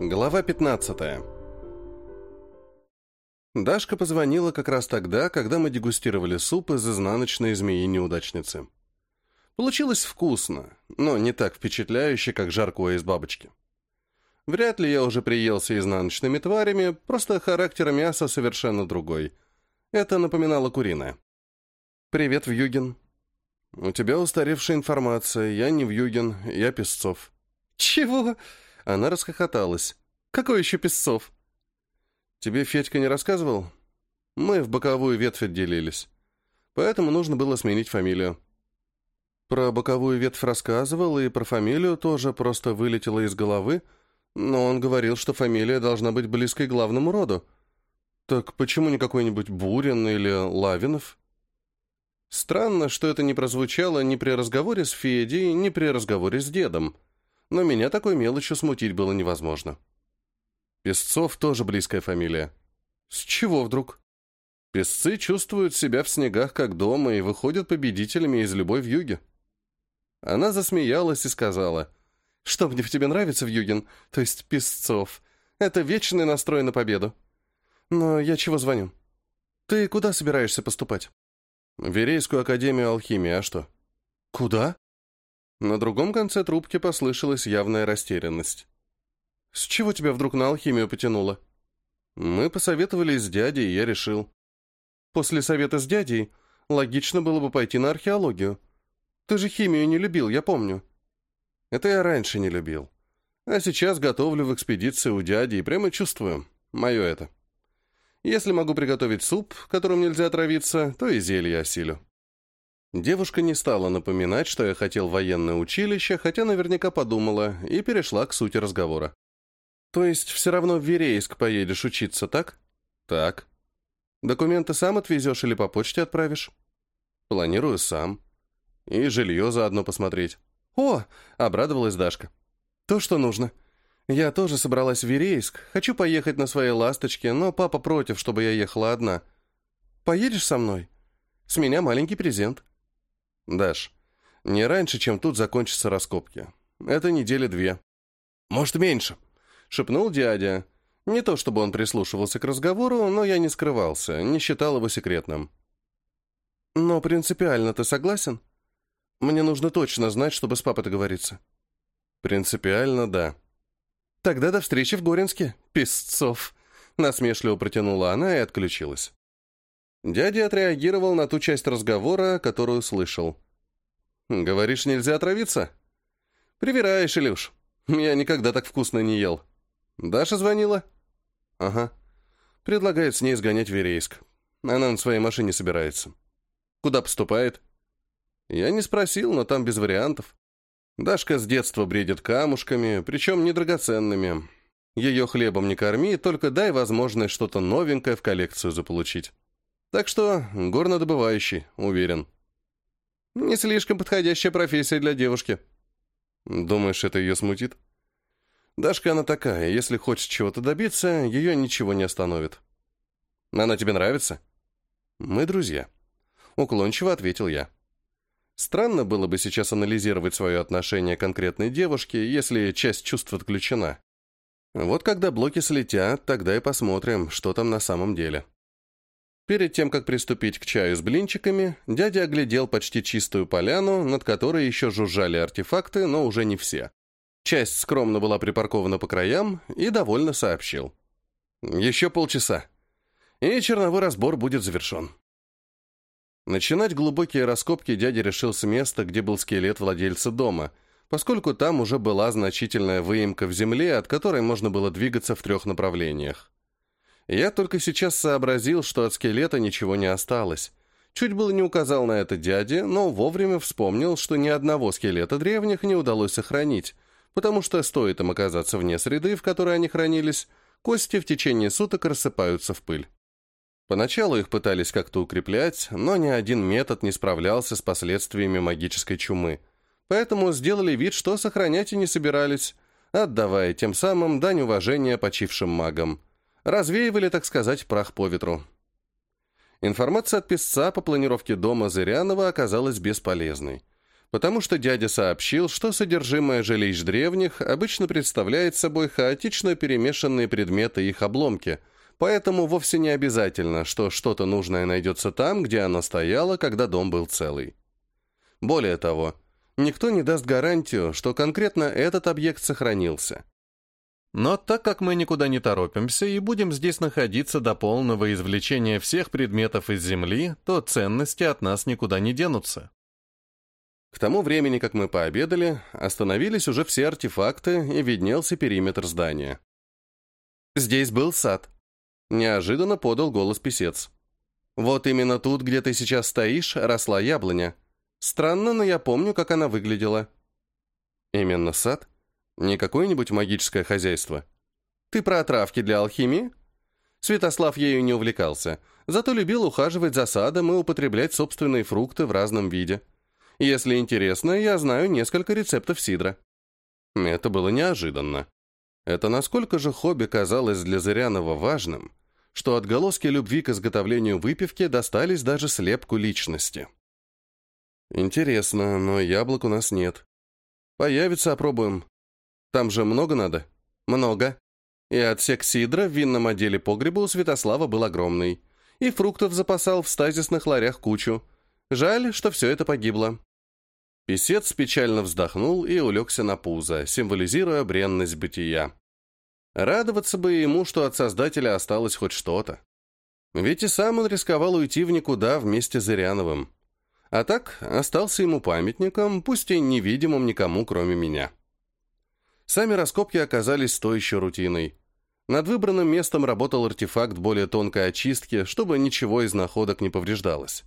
Глава 15 Дашка позвонила как раз тогда, когда мы дегустировали суп из изнаночной змеи-неудачницы. Получилось вкусно, но не так впечатляюще, как жаркое из бабочки. Вряд ли я уже приелся изнаночными тварями, просто характер мяса совершенно другой. Это напоминало куриное. «Привет, Вьюгин». «У тебя устаревшая информация. Я не Вьюгин, я Песцов». «Чего?» Она расхохоталась. «Какой еще Песцов?» «Тебе Федька не рассказывал? Мы в боковую ветвь отделились. Поэтому нужно было сменить фамилию». Про боковую ветвь рассказывал, и про фамилию тоже просто вылетело из головы, но он говорил, что фамилия должна быть близкой к главному роду. Так почему не какой-нибудь Бурин или Лавинов? Странно, что это не прозвучало ни при разговоре с Федей, ни при разговоре с дедом но меня такой мелочью смутить было невозможно. Песцов тоже близкая фамилия. С чего вдруг? Песцы чувствуют себя в снегах как дома и выходят победителями из любой вьюги. Она засмеялась и сказала, «Что мне в тебе нравится, Вьюгин, то есть Песцов, это вечный настрой на победу. Но я чего звоню? Ты куда собираешься поступать?» «В Верейскую академию алхимии, а что?» «Куда?» На другом конце трубки послышалась явная растерянность. «С чего тебя вдруг на алхимию потянуло?» «Мы посоветовались с дядей, и я решил». «После совета с дядей логично было бы пойти на археологию. Ты же химию не любил, я помню». «Это я раньше не любил. А сейчас готовлю в экспедиции у дяди и прямо чувствую. Мое это. Если могу приготовить суп, которым нельзя отравиться, то и зелье осилю». Девушка не стала напоминать, что я хотел военное училище, хотя наверняка подумала, и перешла к сути разговора. «То есть все равно в Верейск поедешь учиться, так?» «Так». «Документы сам отвезешь или по почте отправишь?» «Планирую сам. И жилье заодно посмотреть». «О!» — обрадовалась Дашка. «То, что нужно. Я тоже собралась в Верейск. Хочу поехать на своей ласточке, но папа против, чтобы я ехала одна. Поедешь со мной? С меня маленький презент». «Даш, не раньше, чем тут закончатся раскопки. Это недели две». «Может, меньше», — шепнул дядя. Не то чтобы он прислушивался к разговору, но я не скрывался, не считал его секретным. «Но принципиально ты согласен? Мне нужно точно знать, чтобы с папой договориться». «Принципиально, да». «Тогда до встречи в Горинске, песцов», — насмешливо протянула она и отключилась. Дядя отреагировал на ту часть разговора, которую слышал. «Говоришь, нельзя отравиться?» «Привираешь, Илюш. Я никогда так вкусно не ел». «Даша звонила?» «Ага. Предлагает с ней сгонять в Верейск. Она на своей машине собирается». «Куда поступает?» «Я не спросил, но там без вариантов. Дашка с детства бредит камушками, причем недрагоценными. Ее хлебом не корми, только дай возможность что-то новенькое в коллекцию заполучить». Так что горнодобывающий, уверен. Не слишком подходящая профессия для девушки. Думаешь, это ее смутит? Дашка она такая, если хочет чего-то добиться, ее ничего не остановит. Она тебе нравится? Мы друзья. Уклончиво ответил я. Странно было бы сейчас анализировать свое отношение к конкретной девушке, если часть чувств отключена. Вот когда блоки слетят, тогда и посмотрим, что там на самом деле. Перед тем, как приступить к чаю с блинчиками, дядя оглядел почти чистую поляну, над которой еще жужжали артефакты, но уже не все. Часть скромно была припаркована по краям и довольно сообщил. «Еще полчаса, и черновой разбор будет завершен». Начинать глубокие раскопки дядя решил с места, где был скелет владельца дома, поскольку там уже была значительная выемка в земле, от которой можно было двигаться в трех направлениях. Я только сейчас сообразил, что от скелета ничего не осталось. Чуть было не указал на это дяде, но вовремя вспомнил, что ни одного скелета древних не удалось сохранить, потому что стоит им оказаться вне среды, в которой они хранились, кости в течение суток рассыпаются в пыль. Поначалу их пытались как-то укреплять, но ни один метод не справлялся с последствиями магической чумы. Поэтому сделали вид, что сохранять и не собирались, отдавая тем самым дань уважения почившим магам – развеивали, так сказать, прах по ветру. Информация от писца по планировке дома Зырянова оказалась бесполезной, потому что дядя сообщил, что содержимое жилищ древних обычно представляет собой хаотично перемешанные предметы их обломки, поэтому вовсе не обязательно, что что-то нужное найдется там, где оно стояло, когда дом был целый. Более того, никто не даст гарантию, что конкретно этот объект сохранился. Но так как мы никуда не торопимся и будем здесь находиться до полного извлечения всех предметов из Земли, то ценности от нас никуда не денутся. К тому времени, как мы пообедали, остановились уже все артефакты и виднелся периметр здания. «Здесь был сад», — неожиданно подал голос писец. «Вот именно тут, где ты сейчас стоишь, росла яблоня. Странно, но я помню, как она выглядела». «Именно сад?» Не какое-нибудь магическое хозяйство. Ты про отравки для алхимии? Святослав ею не увлекался, зато любил ухаживать за садом и употреблять собственные фрукты в разном виде. Если интересно, я знаю несколько рецептов сидра. Это было неожиданно. Это насколько же хобби казалось для Зырянова важным, что отголоски любви к изготовлению выпивки достались даже слепку личности. Интересно, но яблок у нас нет. Появится, опробуем. Там же много надо? Много. И отсек сидра в винном отделе погреба у Святослава был огромный. И фруктов запасал в стазисных ларях кучу. Жаль, что все это погибло. Песец печально вздохнул и улегся на пузо, символизируя бренность бытия. Радоваться бы ему, что от Создателя осталось хоть что-то. Ведь и сам он рисковал уйти в никуда вместе с Зыряновым. А так остался ему памятником, пусть и невидимым никому, кроме меня. Сами раскопки оказались той еще рутиной. Над выбранным местом работал артефакт более тонкой очистки, чтобы ничего из находок не повреждалось.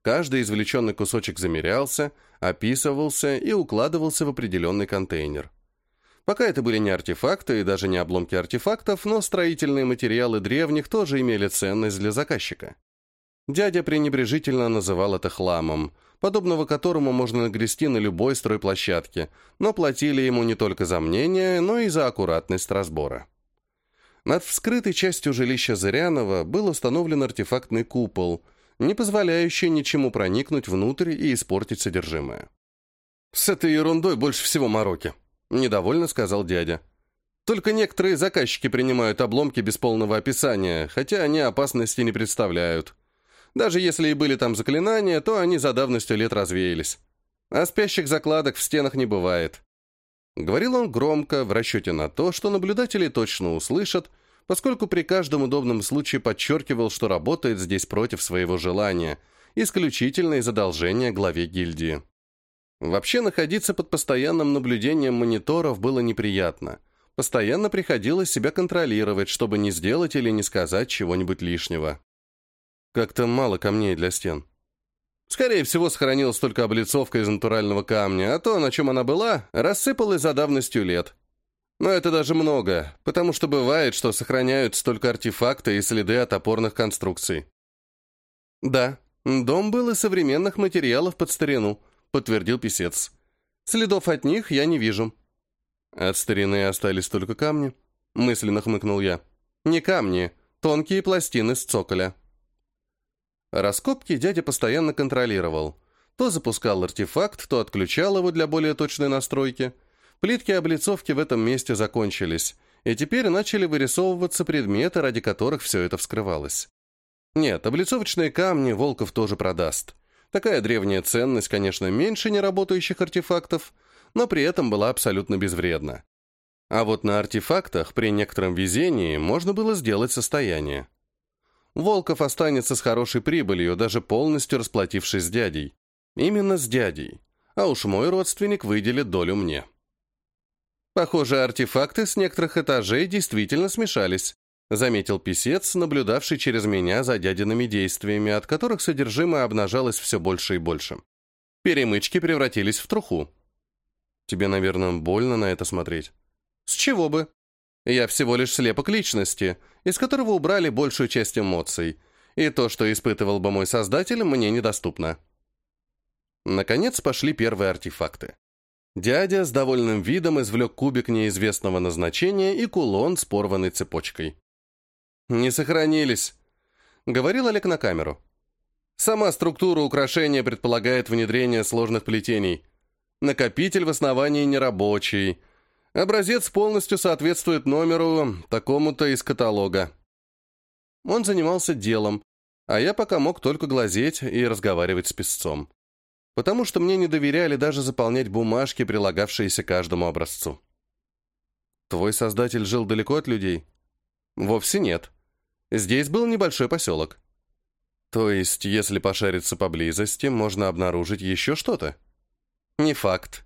Каждый извлеченный кусочек замерялся, описывался и укладывался в определенный контейнер. Пока это были не артефакты и даже не обломки артефактов, но строительные материалы древних тоже имели ценность для заказчика. Дядя пренебрежительно называл это хламом, подобного которому можно нагрести на любой стройплощадке, но платили ему не только за мнение, но и за аккуратность разбора. Над вскрытой частью жилища Зырянова был установлен артефактный купол, не позволяющий ничему проникнуть внутрь и испортить содержимое. «С этой ерундой больше всего мороки», — недовольно сказал дядя. «Только некоторые заказчики принимают обломки без полного описания, хотя они опасности не представляют. Даже если и были там заклинания, то они за давностью лет развеялись. А спящих закладок в стенах не бывает. Говорил он громко, в расчете на то, что наблюдатели точно услышат, поскольку при каждом удобном случае подчеркивал, что работает здесь против своего желания, исключительно из одолжения главе гильдии. Вообще находиться под постоянным наблюдением мониторов было неприятно. Постоянно приходилось себя контролировать, чтобы не сделать или не сказать чего-нибудь лишнего. Как-то мало камней для стен. Скорее всего, сохранилась только облицовка из натурального камня, а то, на чем она была, рассыпалась за давностью лет. Но это даже много, потому что бывает, что сохраняют столько артефакты и следы от опорных конструкций. Да, дом был из современных материалов под старину, подтвердил писец. Следов от них я не вижу. От старины остались только камни, мысленно хмыкнул я. Не камни, тонкие пластины с цоколя. Раскопки дядя постоянно контролировал. То запускал артефакт, то отключал его для более точной настройки. Плитки облицовки в этом месте закончились, и теперь начали вырисовываться предметы, ради которых все это вскрывалось. Нет, облицовочные камни Волков тоже продаст. Такая древняя ценность, конечно, меньше неработающих артефактов, но при этом была абсолютно безвредна. А вот на артефактах при некотором везении можно было сделать состояние. Волков останется с хорошей прибылью, даже полностью расплатившись с дядей. Именно с дядей. А уж мой родственник выделит долю мне. Похоже, артефакты с некоторых этажей действительно смешались, заметил писец, наблюдавший через меня за дядиными действиями, от которых содержимое обнажалось все больше и больше. Перемычки превратились в труху. Тебе, наверное, больно на это смотреть. С чего бы? Я всего лишь слепок личности, из которого убрали большую часть эмоций, и то, что испытывал бы мой создатель, мне недоступно. Наконец пошли первые артефакты. Дядя с довольным видом извлек кубик неизвестного назначения и кулон с порванной цепочкой. «Не сохранились», — говорил Олег на камеру. Сама структура украшения предполагает внедрение сложных плетений. Накопитель в основании нерабочий. Образец полностью соответствует номеру такому-то из каталога. Он занимался делом, а я пока мог только глазеть и разговаривать с песцом. Потому что мне не доверяли даже заполнять бумажки, прилагавшиеся каждому образцу. Твой создатель жил далеко от людей? Вовсе нет. Здесь был небольшой поселок. То есть, если пошариться поблизости, можно обнаружить еще что-то? Не факт.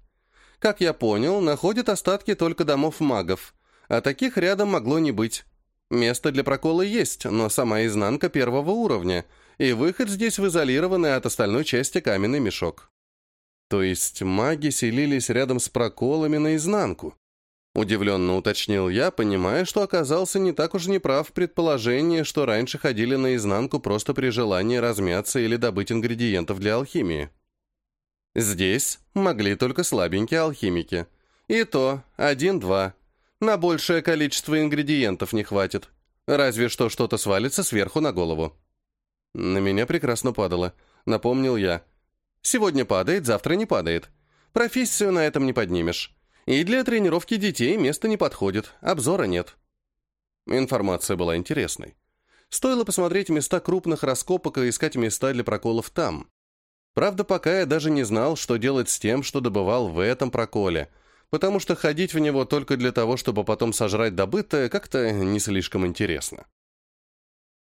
Как я понял, находят остатки только домов магов, а таких рядом могло не быть. Место для прокола есть, но сама изнанка первого уровня, и выход здесь в изолированный от остальной части каменный мешок. То есть маги селились рядом с проколами наизнанку. Удивленно уточнил я, понимая, что оказался не так уж неправ в предположении, что раньше ходили наизнанку просто при желании размяться или добыть ингредиентов для алхимии. Здесь могли только слабенькие алхимики. И то один-два. На большее количество ингредиентов не хватит. Разве что что-то свалится сверху на голову. На меня прекрасно падало, напомнил я. Сегодня падает, завтра не падает. Профессию на этом не поднимешь. И для тренировки детей место не подходит, обзора нет. Информация была интересной. Стоило посмотреть места крупных раскопок и искать места для проколов там. Правда, пока я даже не знал, что делать с тем, что добывал в этом проколе, потому что ходить в него только для того, чтобы потом сожрать добытое, как-то не слишком интересно.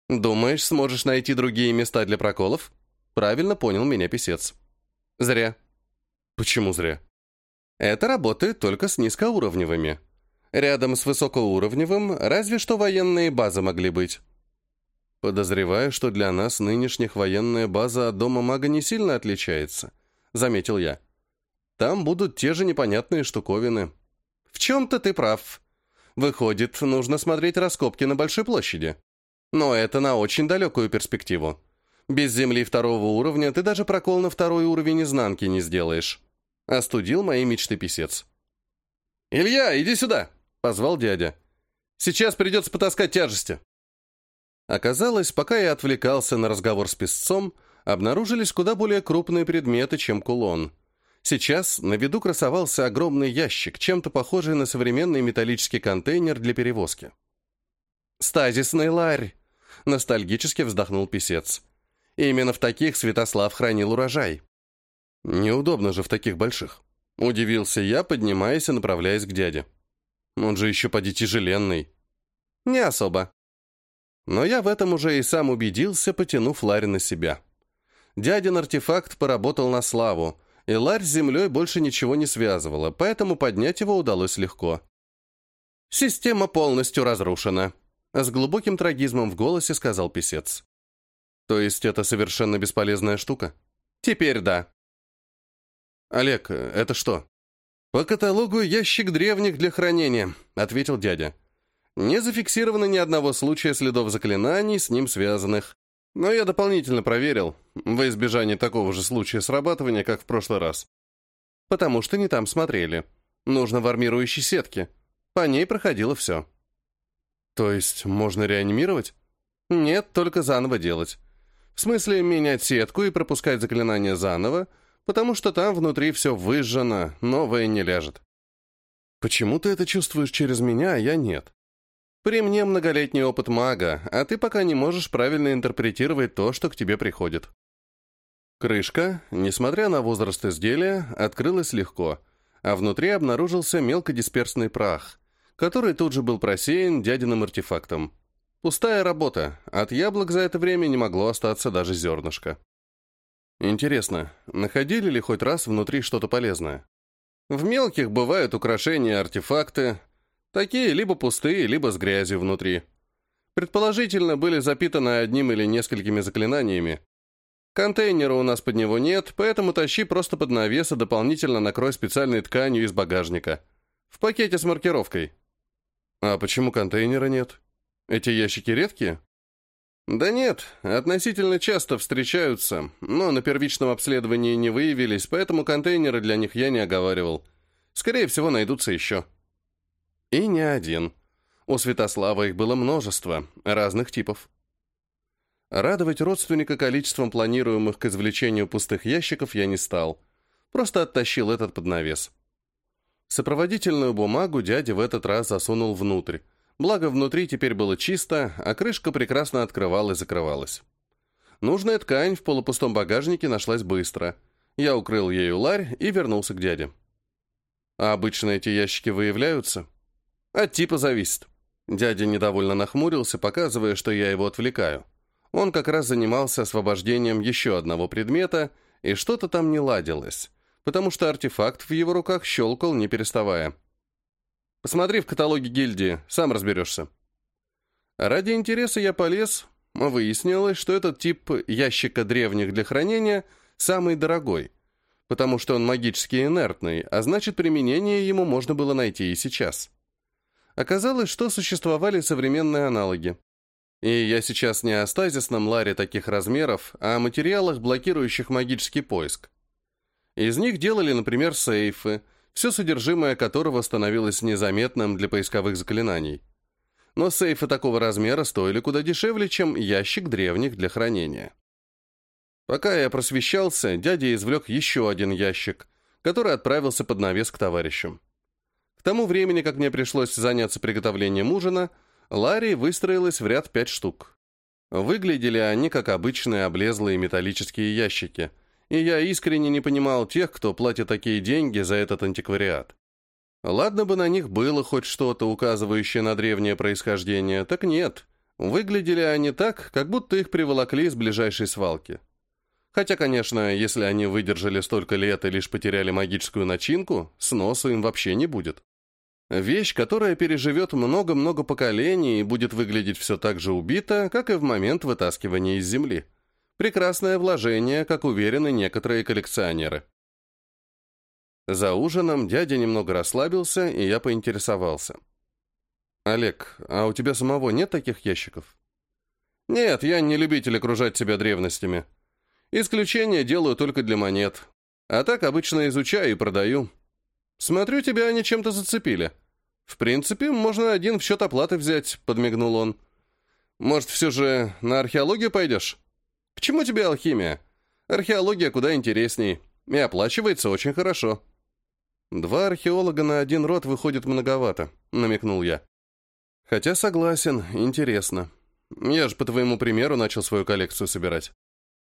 «Думаешь, сможешь найти другие места для проколов?» Правильно понял меня писец. «Зря». «Почему зря?» Это работает только с низкоуровневыми. Рядом с высокоуровневым разве что военные базы могли быть. Подозреваю, что для нас нынешних военная база от дома мага не сильно отличается, заметил я. Там будут те же непонятные штуковины. В чем-то ты прав. Выходит, нужно смотреть раскопки на большой площади. Но это на очень далекую перспективу. Без земли второго уровня ты даже прокол на второй уровень изнанки не сделаешь. Остудил мои мечты писец. «Илья, иди сюда!» — позвал дядя. «Сейчас придется потаскать тяжести». Оказалось, пока я отвлекался на разговор с песцом, обнаружились куда более крупные предметы, чем кулон. Сейчас на виду красовался огромный ящик, чем-то похожий на современный металлический контейнер для перевозки. «Стазисный ларь!» — ностальгически вздохнул писец. «Именно в таких Святослав хранил урожай. Неудобно же в таких больших. Удивился я, поднимаясь и направляясь к дяде. Он же еще поди тяжеленный. Не особо. Но я в этом уже и сам убедился, потянув Ларь на себя. Дядин артефакт поработал на славу, и Ларь с землей больше ничего не связывала, поэтому поднять его удалось легко. «Система полностью разрушена», — с глубоким трагизмом в голосе сказал писец. «То есть это совершенно бесполезная штука?» «Теперь да», «Олег, это что?» «По каталогу ящик древних для хранения», — ответил дядя. «Не зафиксировано ни одного случая следов заклинаний, с ним связанных. Но я дополнительно проверил, во избежание такого же случая срабатывания, как в прошлый раз. Потому что не там смотрели. Нужно в армирующей сетке. По ней проходило все». «То есть можно реанимировать?» «Нет, только заново делать. В смысле, менять сетку и пропускать заклинания заново — потому что там внутри все выжжено, новое не ляжет. Почему ты это чувствуешь через меня, а я нет? При мне многолетний опыт мага, а ты пока не можешь правильно интерпретировать то, что к тебе приходит. Крышка, несмотря на возраст изделия, открылась легко, а внутри обнаружился мелкодисперсный прах, который тут же был просеян дядиным артефактом. Пустая работа, от яблок за это время не могло остаться даже зернышко. Интересно, находили ли хоть раз внутри что-то полезное? В мелких бывают украшения, артефакты. Такие либо пустые, либо с грязью внутри. Предположительно, были запитаны одним или несколькими заклинаниями. Контейнера у нас под него нет, поэтому тащи просто под навес и дополнительно накрой специальной тканью из багажника. В пакете с маркировкой. А почему контейнера нет? Эти ящики редкие? Да нет, относительно часто встречаются, но на первичном обследовании не выявились, поэтому контейнеры для них я не оговаривал. Скорее всего, найдутся еще. И не один. У Святослава их было множество, разных типов. Радовать родственника количеством планируемых к извлечению пустых ящиков я не стал. Просто оттащил этот под навес. Сопроводительную бумагу дядя в этот раз засунул внутрь. Благо, внутри теперь было чисто, а крышка прекрасно открывалась и закрывалась. Нужная ткань в полупустом багажнике нашлась быстро. Я укрыл ею ларь и вернулся к дяде. А обычно эти ящики выявляются? От типа зависит. Дядя недовольно нахмурился, показывая, что я его отвлекаю. Он как раз занимался освобождением еще одного предмета, и что-то там не ладилось, потому что артефакт в его руках щелкал, не переставая. «Посмотри в каталоге гильдии, сам разберешься». Ради интереса я полез, выяснилось, что этот тип ящика древних для хранения самый дорогой, потому что он магически инертный, а значит, применение ему можно было найти и сейчас. Оказалось, что существовали современные аналоги. И я сейчас не о стазисном ларе таких размеров, а о материалах, блокирующих магический поиск. Из них делали, например, сейфы, все содержимое которого становилось незаметным для поисковых заклинаний. Но сейфы такого размера стоили куда дешевле, чем ящик древних для хранения. Пока я просвещался, дядя извлек еще один ящик, который отправился под навес к товарищам. Тому времени, как мне пришлось заняться приготовлением ужина, Ларри выстроилась в ряд пять штук. Выглядели они как обычные облезлые металлические ящики, и я искренне не понимал тех, кто платит такие деньги за этот антиквариат. Ладно бы на них было хоть что-то, указывающее на древнее происхождение, так нет. Выглядели они так, как будто их приволокли с ближайшей свалки. Хотя, конечно, если они выдержали столько лет и лишь потеряли магическую начинку, сносу им вообще не будет. Вещь, которая переживет много-много поколений и будет выглядеть все так же убито, как и в момент вытаскивания из земли. Прекрасное вложение, как уверены некоторые коллекционеры. За ужином дядя немного расслабился, и я поинтересовался. «Олег, а у тебя самого нет таких ящиков?» «Нет, я не любитель окружать себя древностями. Исключения делаю только для монет. А так обычно изучаю и продаю. Смотрю, тебя они чем-то зацепили. В принципе, можно один в счет оплаты взять, подмигнул он. Может, все же на археологию пойдешь? К чему тебе алхимия? Археология куда интересней. И оплачивается очень хорошо. Два археолога на один род выходит многовато, намекнул я. Хотя согласен, интересно. Я же по твоему примеру начал свою коллекцию собирать.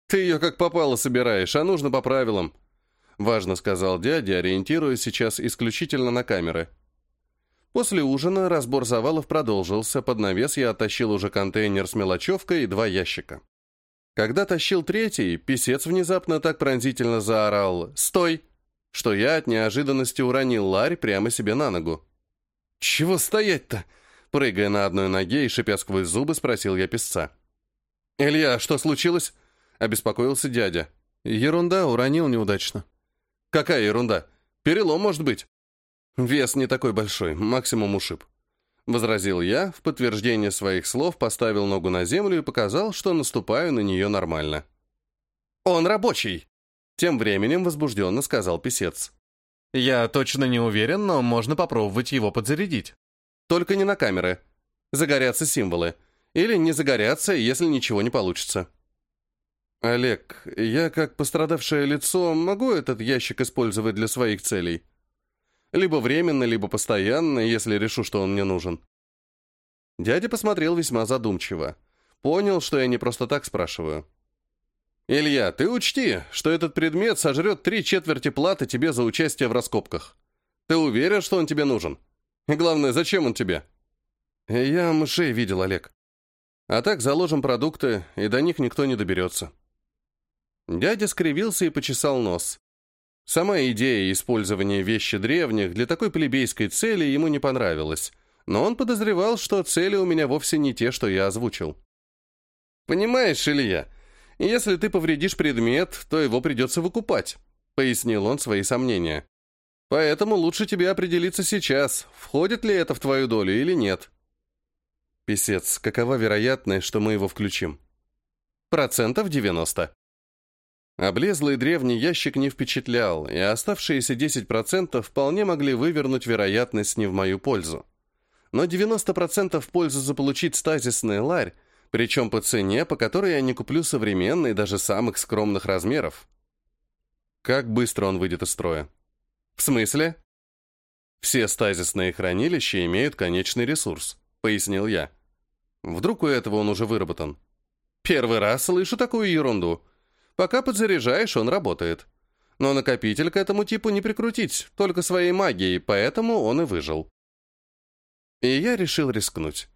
«Ты ее как попало собираешь, а нужно по правилам», — важно сказал дядя, ориентируясь сейчас исключительно на камеры. После ужина разбор завалов продолжился, под навес я оттащил уже контейнер с мелочевкой и два ящика. Когда тащил третий, писец внезапно так пронзительно заорал «Стой!», что я от неожиданности уронил ларь прямо себе на ногу. «Чего стоять-то?» Прыгая на одной ноге и шипя сквозь зубы, спросил я писца. «Илья, что случилось?» — обеспокоился дядя. «Ерунда, уронил неудачно». «Какая ерунда? Перелом, может быть?» «Вес не такой большой, максимум ушиб». Возразил я, в подтверждение своих слов поставил ногу на землю и показал, что наступаю на нее нормально. «Он рабочий!» Тем временем возбужденно сказал писец. «Я точно не уверен, но можно попробовать его подзарядить. Только не на камеры. Загорятся символы. Или не загорятся, если ничего не получится». «Олег, я как пострадавшее лицо могу этот ящик использовать для своих целей? Либо временно, либо постоянно, если решу, что он мне нужен». Дядя посмотрел весьма задумчиво. Понял, что я не просто так спрашиваю. «Илья, ты учти, что этот предмет сожрет три четверти платы тебе за участие в раскопках. Ты уверен, что он тебе нужен? И главное, зачем он тебе?» «Я мышей видел, Олег. А так заложим продукты, и до них никто не доберется». Дядя скривился и почесал нос. Сама идея использования вещи древних для такой плебейской цели ему не понравилась, но он подозревал, что цели у меня вовсе не те, что я озвучил. «Понимаешь, Илья, если ты повредишь предмет, то его придется выкупать», — пояснил он свои сомнения. «Поэтому лучше тебе определиться сейчас, входит ли это в твою долю или нет». «Песец, какова вероятность, что мы его включим?» «Процентов девяносто». Облезлый древний ящик не впечатлял, и оставшиеся 10% вполне могли вывернуть вероятность не в мою пользу. Но 90% в пользу заполучить стазисный ларь Причем по цене, по которой я не куплю современный, даже самых скромных размеров. Как быстро он выйдет из строя? В смысле? Все стазисные хранилища имеют конечный ресурс, пояснил я. Вдруг у этого он уже выработан? Первый раз слышу такую ерунду. Пока подзаряжаешь, он работает. Но накопитель к этому типу не прикрутить, только своей магией, поэтому он и выжил. И я решил рискнуть.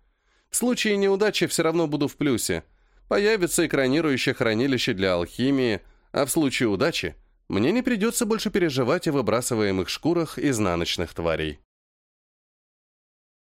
В случае неудачи все равно буду в плюсе. Появится экранирующее хранилище для алхимии, а в случае удачи мне не придется больше переживать о выбрасываемых шкурах изнаночных тварей.